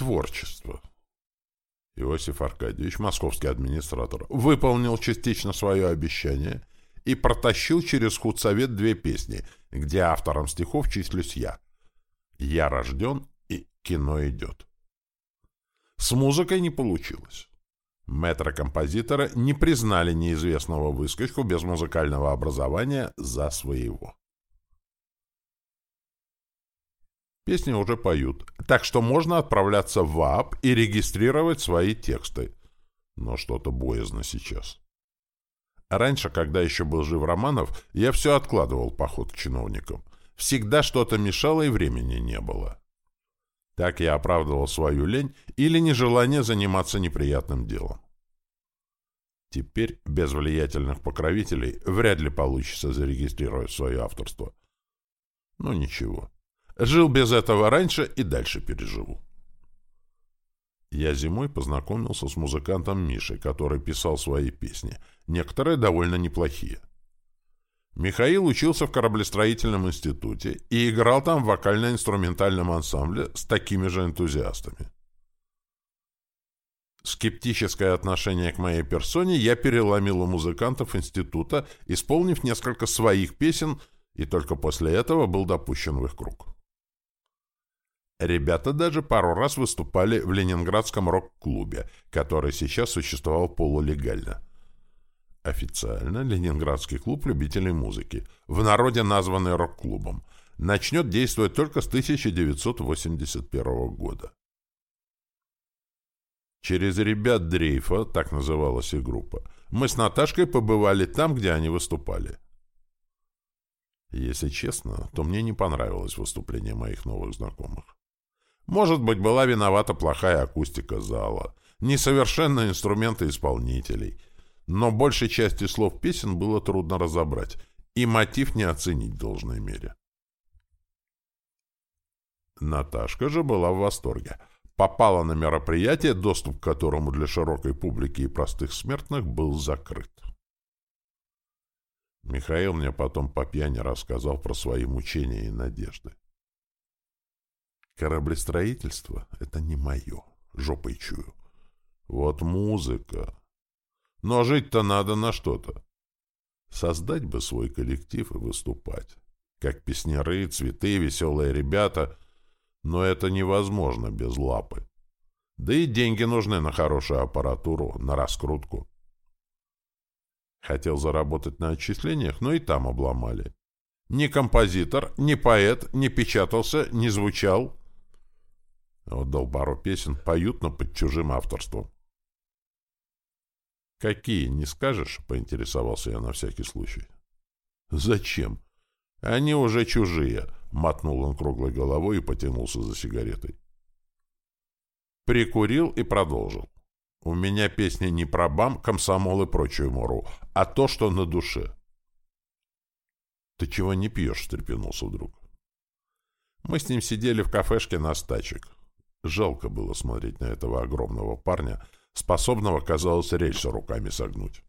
Творчество. Иосиф Аркадьевич, московский администратор, выполнил частично свое обещание и протащил через худсовет две песни, где автором стихов числюсь я. «Я рожден» и «Кино идет». С музыкой не получилось. Мэтра-композитора не признали неизвестного выскочку без музыкального образования за своего. Песни уже поют, так что можно отправляться в ВАП и регистрировать свои тексты. Но что-то боязно сейчас. Раньше, когда еще был жив Романов, я все откладывал поход к чиновникам. Всегда что-то мешало и времени не было. Так я оправдывал свою лень или нежелание заниматься неприятным делом. Теперь без влиятельных покровителей вряд ли получится зарегистрировать свое авторство. Ну ничего. Жил без этого раньше и дальше переживу. Я зимой познакомился с музыкантом Мишей, который писал свои песни, некоторые довольно неплохие. Михаил учился в кораблестроительном институте и играл там в вокально-инструментальном ансамбле с такими же энтузиастами. Скептическое отношение к моей персоне я переломил у музыкантов института, исполнив несколько своих песен, и только после этого был допущен в их круг. Ребята даже пару раз выступали в ленинградском рок-клубе, который сейчас существовал полулегально. Официально Ленинградский клуб любителей музыки, в народе названный рок-клубом, начнет действовать только с 1981 года. Через ребят Дрейфа, так называлась их группа, мы с Наташкой побывали там, где они выступали. Если честно, то мне не понравилось выступление моих новых знакомых. Может быть, была виновата плохая акустика зала, несовершенные инструменты исполнителей, но большей части слов песен было трудно разобрать, и мотив не оценить в должной мере. Наташка же была в восторге. Попала на мероприятие, доступ к которому для широкой публики и простых смертных был закрыт. Михаил мне потом по пьяни рассказал про свои мучения и надежды. Кораблестроительство — это не мое, жопой чую. Вот музыка. Но жить-то надо на что-то. Создать бы свой коллектив и выступать. Как песняры, цветы, веселые ребята. Но это невозможно без лапы. Да и деньги нужны на хорошую аппаратуру, на раскрутку. Хотел заработать на отчислениях, но и там обломали. Ни композитор, ни поэт не печатался, не звучал. Отдал пару песен, поют, но под чужим авторством. «Какие, не скажешь?» — поинтересовался я на всякий случай. «Зачем? Они уже чужие», — мотнул он круглой головой и потянулся за сигаретой. Прикурил и продолжил. «У меня песни не про бам, комсомол и прочую мору, а то, что на душе». «Ты чего не пьешь?» — встрепенулся вдруг. Мы с ним сидели в кафешке на стачек. Жалко было смотреть на этого огромного парня, способного, казалось, рельсы руками согнуть.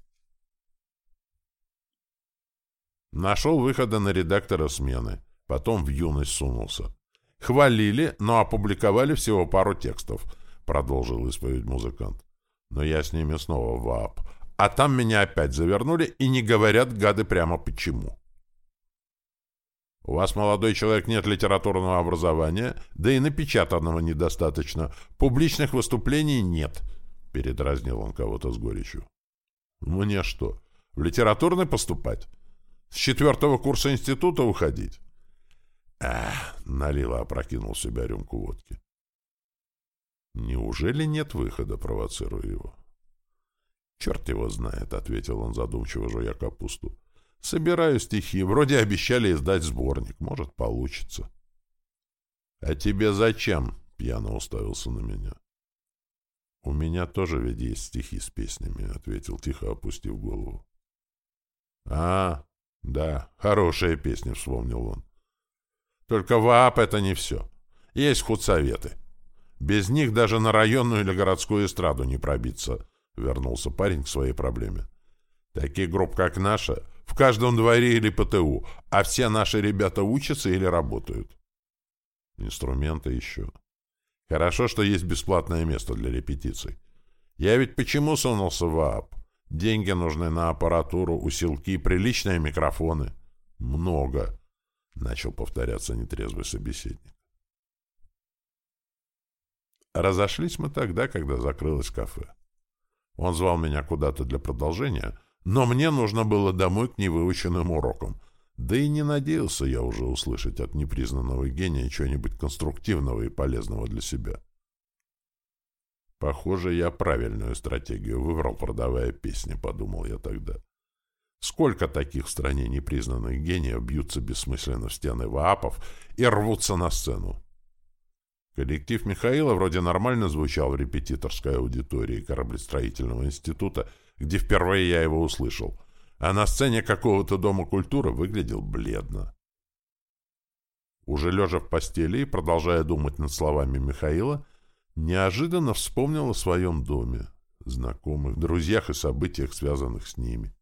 Нашел выхода на редактора смены, потом в юность сунулся. Хвалили, но опубликовали всего пару текстов, продолжил исповедь музыкант. Но я с ними снова в ААП. А там меня опять завернули и не говорят гады прямо почему. У вас, молодой человек, нет литературного образования, да и напечатанного недостаточно. Публичных выступлений нет, — передразнил он кого-то с горечью. Мне что, в литературный поступать? С четвертого курса института уходить? Ах, налила, опрокинул себя рюмку водки. Неужели нет выхода, провоцируя его? Черт его знает, — ответил он задумчиво, жуя капусту. Собираю стихи. Вроде обещали издать сборник. Может, получится. — А тебе зачем? — пьяно уставился на меня. — У меня тоже ведь есть стихи с песнями, — ответил, тихо опустив голову. — А, да, хорошая песня, — вспомнил он. — Только ВААП — это не все. Есть худсоветы. Без них даже на районную или городскую эстраду не пробиться, — вернулся парень к своей проблеме. Таких групп, как наша, в каждом дворе или ПТУ, а все наши ребята учатся или работают. Инструменты еще. Хорошо, что есть бесплатное место для репетиций. Я ведь почему сунулся в ААП? Деньги нужны на аппаратуру, усилки, приличные микрофоны. Много, — начал повторяться нетрезвый собеседник. Разошлись мы тогда, когда закрылось кафе. Он звал меня куда-то для продолжения, но мне нужно было домой к невыученным урокам. Да и не надеялся я уже услышать от непризнанного гения чего-нибудь конструктивного и полезного для себя. Похоже, я правильную стратегию выбрал, продавая песни, подумал я тогда. Сколько таких в стране непризнанных гениев бьются бессмысленно в стены ВААПов и рвутся на сцену? Коллектив Михаила вроде нормально звучал в репетиторской аудитории кораблестроительного института, где впервые я его услышал, а на сцене какого-то дома культуры выглядел бледно. Уже лежа в постели и продолжая думать над словами Михаила, неожиданно вспомнил о своем доме, знакомых, друзьях и событиях, связанных с ними.